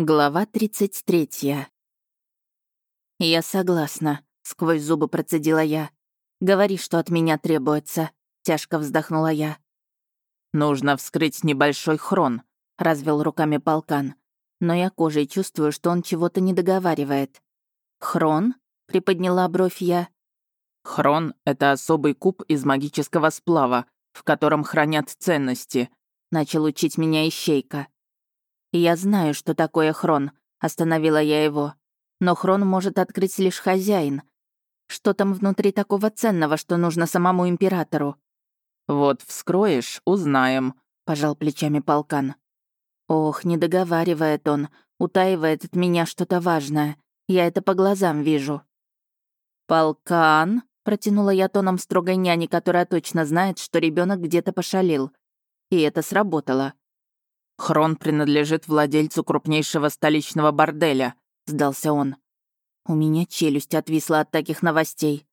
Глава 33. «Я согласна», — сквозь зубы процедила я. «Говори, что от меня требуется», — тяжко вздохнула я. «Нужно вскрыть небольшой хрон», — развел руками полкан. Но я кожей чувствую, что он чего-то не договаривает. «Хрон?» — приподняла бровь я. «Хрон — это особый куб из магического сплава, в котором хранят ценности», — начал учить меня Ищейка. «Я знаю, что такое хрон», — остановила я его. «Но хрон может открыть лишь хозяин. Что там внутри такого ценного, что нужно самому императору?» «Вот вскроешь, узнаем», — пожал плечами полкан. «Ох, не договаривает он, утаивает от меня что-то важное. Я это по глазам вижу». «Полкан», — протянула я тоном строгой няни, которая точно знает, что ребенок где-то пошалил. И это сработало. «Хрон принадлежит владельцу крупнейшего столичного борделя», — сдался он. У меня челюсть отвисла от таких новостей.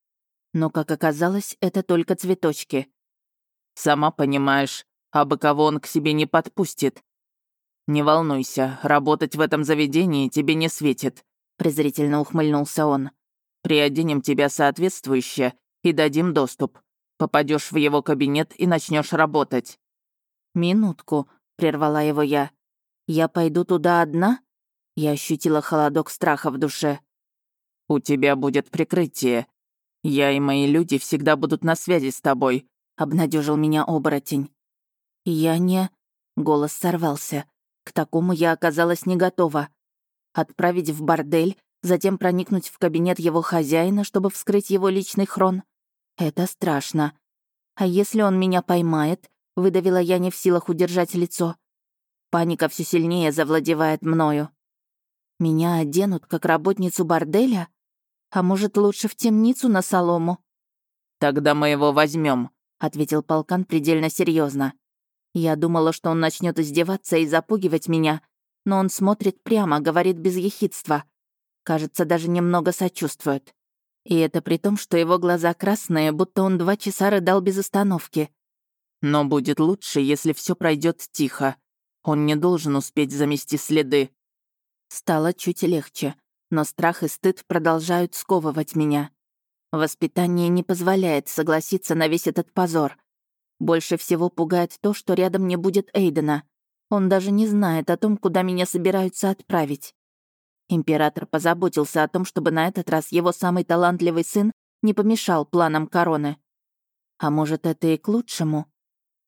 Но, как оказалось, это только цветочки. «Сама понимаешь, а бы кого он к себе не подпустит. Не волнуйся, работать в этом заведении тебе не светит», — презрительно ухмыльнулся он. «Приоденем тебя соответствующе и дадим доступ. Попадешь в его кабинет и начнешь работать». «Минутку», — прервала его я. «Я пойду туда одна?» Я ощутила холодок страха в душе. «У тебя будет прикрытие. Я и мои люди всегда будут на связи с тобой», — обнадежил меня оборотень. «Я не...» — голос сорвался. К такому я оказалась не готова. Отправить в бордель, затем проникнуть в кабинет его хозяина, чтобы вскрыть его личный хрон. Это страшно. А если он меня поймает, Выдавила я не в силах удержать лицо. Паника все сильнее завладевает мною. Меня оденут как работницу борделя? А может, лучше в темницу на солому? «Тогда мы его возьмем, ответил полкан предельно серьезно. Я думала, что он начнет издеваться и запугивать меня, но он смотрит прямо, говорит без ехидства. Кажется, даже немного сочувствует. И это при том, что его глаза красные, будто он два часа рыдал без остановки. Но будет лучше, если все пройдет тихо. Он не должен успеть замести следы. Стало чуть легче, но страх и стыд продолжают сковывать меня. Воспитание не позволяет согласиться на весь этот позор. Больше всего пугает то, что рядом не будет Эйдена. Он даже не знает о том, куда меня собираются отправить. Император позаботился о том, чтобы на этот раз его самый талантливый сын не помешал планам короны. А может, это и к лучшему?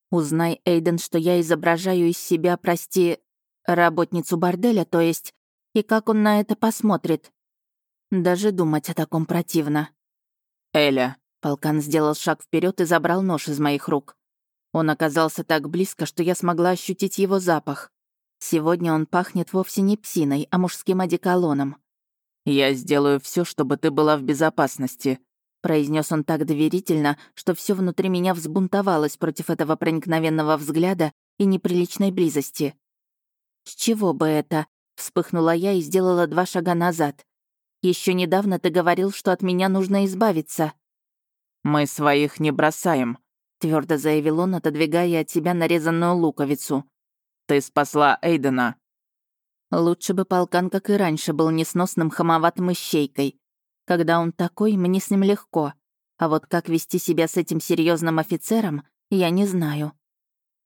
Узнай, Эйден, что я изображаю из себя, прости, работницу борделя, то есть, и как он на это посмотрит. Даже думать о таком противно. «Эля», — полкан сделал шаг вперед и забрал нож из моих рук. Он оказался так близко, что я смогла ощутить его запах. Сегодня он пахнет вовсе не псиной, а мужским одеколоном. «Я сделаю все, чтобы ты была в безопасности», произнес он так доверительно, что все внутри меня взбунтовалось против этого проникновенного взгляда и неприличной близости. «С чего бы это?» — вспыхнула я и сделала два шага назад. Еще недавно ты говорил, что от меня нужно избавиться». «Мы своих не бросаем», — твердо заявил он, отодвигая от себя нарезанную луковицу. «Ты спасла Эйдена». Лучше бы полкан, как и раньше, был несносным хамоватым ищейкой. Когда он такой, мне с ним легко. А вот как вести себя с этим серьезным офицером, я не знаю.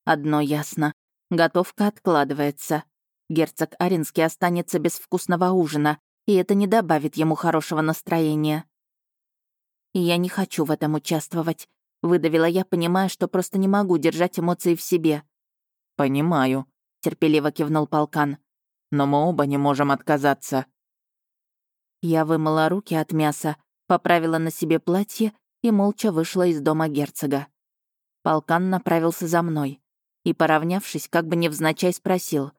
Одно ясно. Готовка откладывается. Герцог Аринский останется без вкусного ужина, и это не добавит ему хорошего настроения. я не хочу в этом участвовать. Выдавила я, понимая, что просто не могу держать эмоции в себе. «Понимаю», — терпеливо кивнул полкан. «Но мы оба не можем отказаться. Я вымыла руки от мяса, поправила на себе платье и молча вышла из дома герцога. Полкан направился за мной и, поравнявшись, как бы невзначай спросил.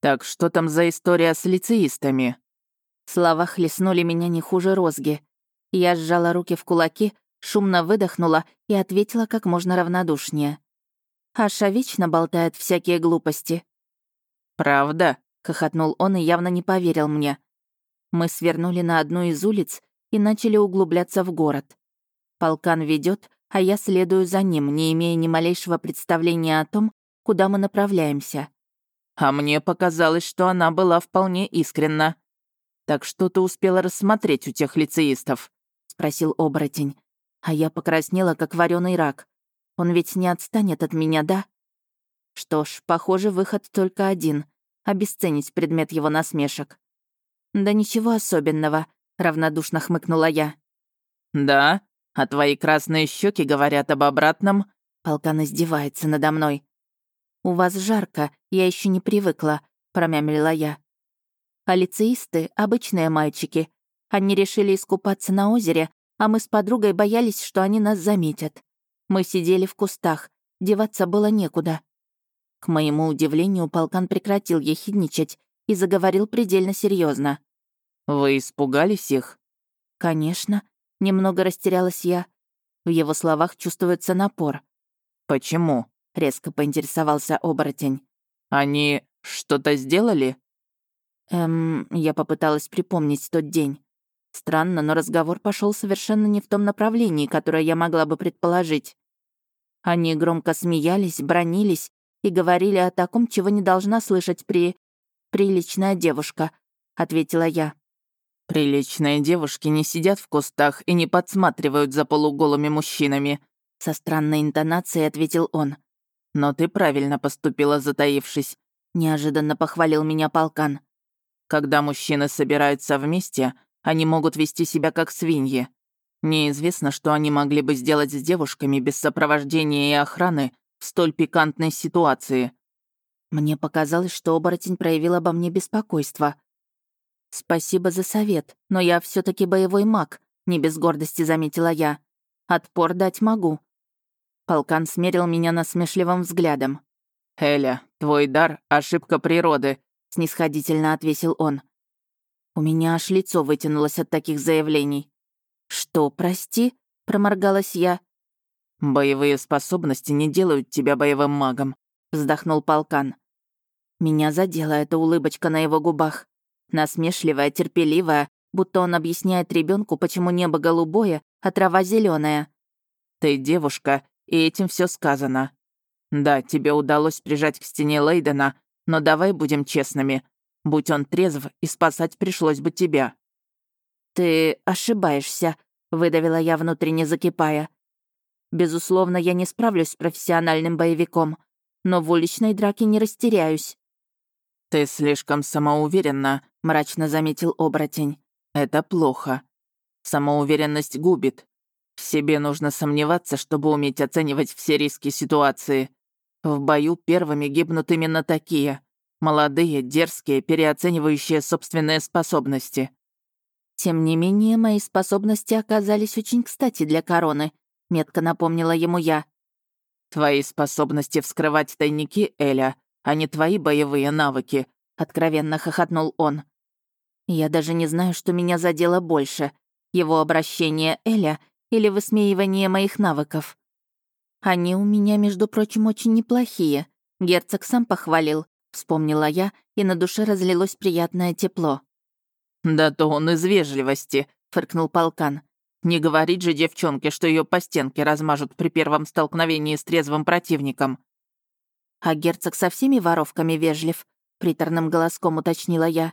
«Так что там за история с лицеистами?» Слова хлестнули меня не хуже розги. Я сжала руки в кулаки, шумно выдохнула и ответила как можно равнодушнее. Аша вечно болтает всякие глупости. «Правда?» — хохотнул он и явно не поверил мне. Мы свернули на одну из улиц и начали углубляться в город. Полкан ведет, а я следую за ним, не имея ни малейшего представления о том, куда мы направляемся. А мне показалось, что она была вполне искренна. Так что ты успела рассмотреть у тех лицеистов?» — спросил оборотень. А я покраснела, как вареный рак. Он ведь не отстанет от меня, да? Что ж, похоже, выход только один — обесценить предмет его насмешек. «Да ничего особенного», — равнодушно хмыкнула я. «Да? А твои красные щеки говорят об обратном?» Полкан издевается надо мной. «У вас жарко, я еще не привыкла», — промямлила я. «А лицеисты — обычные мальчики. Они решили искупаться на озере, а мы с подругой боялись, что они нас заметят. Мы сидели в кустах, деваться было некуда». К моему удивлению, полкан прекратил ехидничать и заговорил предельно серьезно. «Вы испугались их?» «Конечно», — немного растерялась я. В его словах чувствуется напор. «Почему?» — резко поинтересовался оборотень. «Они что-то сделали?» Эм, я попыталась припомнить тот день. Странно, но разговор пошел совершенно не в том направлении, которое я могла бы предположить. Они громко смеялись, бронились и говорили о таком, чего не должна слышать при... «Приличная девушка», — ответила я. «Приличные девушки не сидят в кустах и не подсматривают за полуголыми мужчинами», — со странной интонацией ответил он. «Но ты правильно поступила, затаившись», — неожиданно похвалил меня полкан. «Когда мужчины собираются вместе, они могут вести себя как свиньи. Неизвестно, что они могли бы сделать с девушками без сопровождения и охраны в столь пикантной ситуации». Мне показалось, что оборотень проявил обо мне беспокойство. «Спасибо за совет, но я все таки боевой маг», — не без гордости заметила я. «Отпор дать могу». Полкан смерил меня насмешливым взглядом. «Эля, твой дар — ошибка природы», — снисходительно отвесил он. У меня аж лицо вытянулось от таких заявлений. «Что, прости?» — проморгалась я. «Боевые способности не делают тебя боевым магом», — вздохнул полкан. Меня задела эта улыбочка на его губах. Насмешливая, терпеливая, будто он объясняет ребенку, почему небо голубое, а трава зеленая. «Ты девушка, и этим все сказано. Да, тебе удалось прижать к стене Лейдена, но давай будем честными. Будь он трезв, и спасать пришлось бы тебя». «Ты ошибаешься», — выдавила я, внутренне закипая. «Безусловно, я не справлюсь с профессиональным боевиком, но в уличной драке не растеряюсь». «Ты слишком самоуверенна», — мрачно заметил оборотень. «Это плохо. Самоуверенность губит. В себе нужно сомневаться, чтобы уметь оценивать все риски ситуации. В бою первыми гибнут именно такие. Молодые, дерзкие, переоценивающие собственные способности. Тем не менее, мои способности оказались очень кстати для короны, метко напомнила ему я. Твои способности вскрывать тайники, Эля, а не твои боевые навыки, откровенно хохотнул он. Я даже не знаю, что меня задело больше. Его обращение Эля или высмеивание моих навыков. Они у меня, между прочим, очень неплохие. Герцог сам похвалил, вспомнила я, и на душе разлилось приятное тепло. «Да то он из вежливости», — фыркнул полкан. «Не говорить же девчонке, что ее по стенке размажут при первом столкновении с трезвым противником». «А герцог со всеми воровками вежлив?» — приторным голоском уточнила я.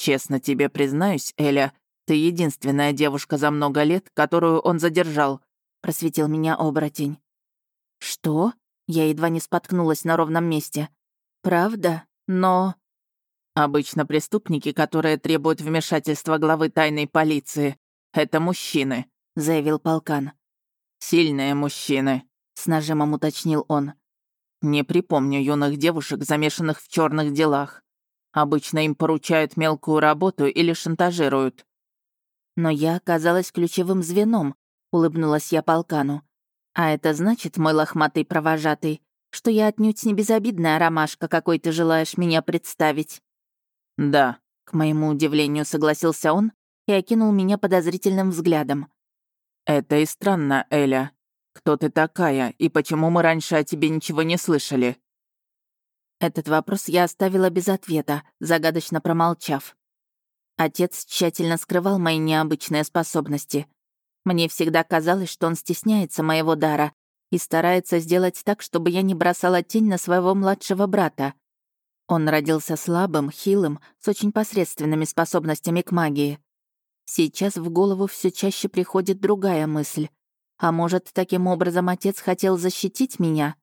«Честно тебе признаюсь, Эля, ты единственная девушка за много лет, которую он задержал», — просветил меня оборотень. «Что?» — я едва не споткнулась на ровном месте. Правда, но... Обычно преступники, которые требуют вмешательства главы тайной полиции, это мужчины, заявил полкан. Сильные мужчины, с нажимом уточнил он. Не припомню юных девушек, замешанных в черных делах. Обычно им поручают мелкую работу или шантажируют. Но я оказалась ключевым звеном, улыбнулась я полкану. А это значит, мой лохматый провожатый, что я отнюдь не безобидная ромашка, какой ты желаешь меня представить». «Да», — к моему удивлению согласился он и окинул меня подозрительным взглядом. «Это и странно, Эля. Кто ты такая и почему мы раньше о тебе ничего не слышали?» Этот вопрос я оставила без ответа, загадочно промолчав. Отец тщательно скрывал мои необычные способности. Мне всегда казалось, что он стесняется моего дара и старается сделать так, чтобы я не бросала тень на своего младшего брата. Он родился слабым, хилым, с очень посредственными способностями к магии. Сейчас в голову все чаще приходит другая мысль. А может, таким образом отец хотел защитить меня?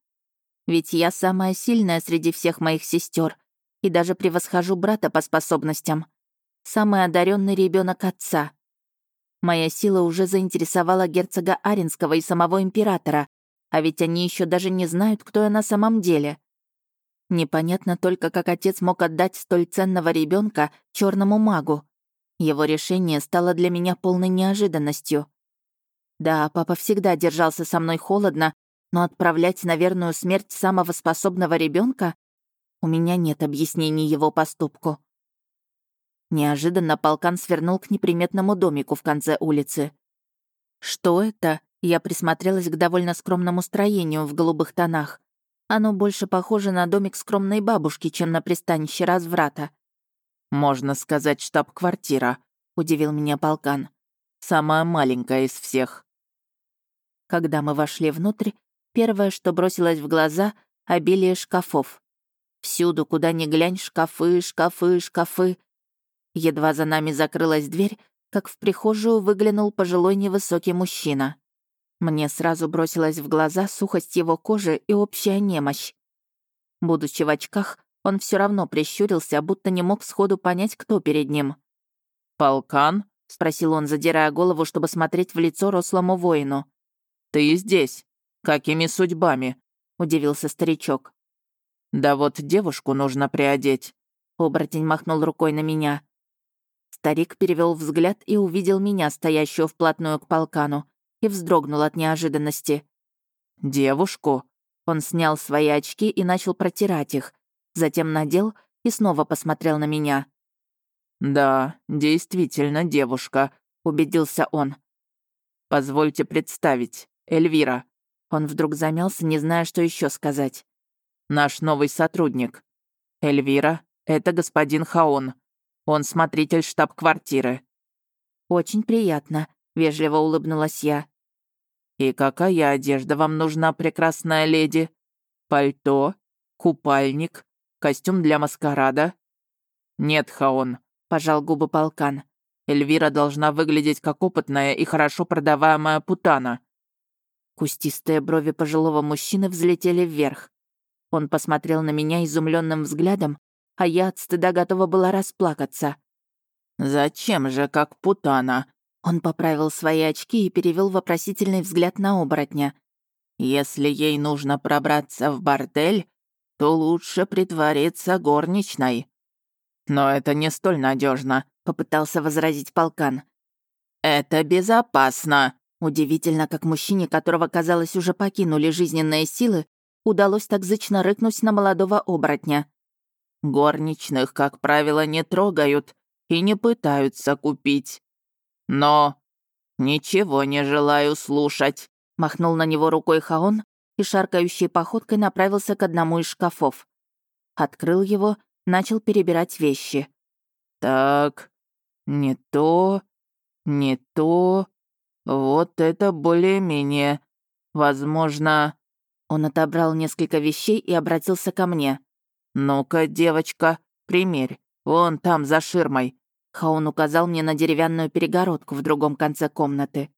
Ведь я самая сильная среди всех моих сестер и даже превосхожу брата по способностям. Самый одаренный ребенок отца. Моя сила уже заинтересовала герцога Аринского и самого императора, а ведь они еще даже не знают, кто я на самом деле. Непонятно только, как отец мог отдать столь ценного ребенка черному магу. Его решение стало для меня полной неожиданностью. Да, папа всегда держался со мной холодно, но отправлять на верную смерть самого способного ребенка у меня нет объяснений его поступку. Неожиданно полкан свернул к неприметному домику в конце улицы. Что это? Я присмотрелась к довольно скромному строению в голубых тонах. Оно больше похоже на домик скромной бабушки, чем на пристанище разврата. «Можно сказать, штаб-квартира», — удивил меня полкан. «Самая маленькая из всех». Когда мы вошли внутрь, первое, что бросилось в глаза — обилие шкафов. Всюду, куда ни глянь, шкафы, шкафы, шкафы. Едва за нами закрылась дверь, как в прихожую выглянул пожилой невысокий мужчина. Мне сразу бросилась в глаза сухость его кожи и общая немощь. Будучи в очках, он все равно прищурился, будто не мог сходу понять, кто перед ним. «Полкан?» — спросил он, задирая голову, чтобы смотреть в лицо рослому воину. «Ты здесь? Какими судьбами?» — удивился старичок. «Да вот девушку нужно приодеть». Оборотень махнул рукой на меня. Старик перевел взгляд и увидел меня, стоящую вплотную к полкану, и вздрогнул от неожиданности. «Девушку?» Он снял свои очки и начал протирать их, затем надел и снова посмотрел на меня. «Да, действительно девушка», — убедился он. «Позвольте представить, Эльвира». Он вдруг замялся, не зная, что еще сказать. «Наш новый сотрудник. Эльвира, это господин Хаон. Он смотритель штаб-квартиры». «Очень приятно», Вежливо улыбнулась я. «И какая одежда вам нужна, прекрасная леди? Пальто? Купальник? Костюм для маскарада?» «Нет, Хаон», — пожал губы полкан. «Эльвира должна выглядеть как опытная и хорошо продаваемая путана». Кустистые брови пожилого мужчины взлетели вверх. Он посмотрел на меня изумленным взглядом, а я от стыда готова была расплакаться. «Зачем же как путана?» Он поправил свои очки и перевел вопросительный взгляд на оборотня. «Если ей нужно пробраться в бордель, то лучше притвориться горничной». «Но это не столь надежно, попытался возразить полкан. «Это безопасно!» Удивительно, как мужчине, которого, казалось, уже покинули жизненные силы, удалось так зычно рыкнуть на молодого оборотня. «Горничных, как правило, не трогают и не пытаются купить. Но ничего не желаю слушать», — махнул на него рукой Хаон и шаркающей походкой направился к одному из шкафов. Открыл его, начал перебирать вещи. «Так, не то, не то. Вот это более-менее. Возможно...» Он отобрал несколько вещей и обратился ко мне. «Ну-ка, девочка, примерь. Вон там, за ширмой. Хаун указал мне на деревянную перегородку в другом конце комнаты.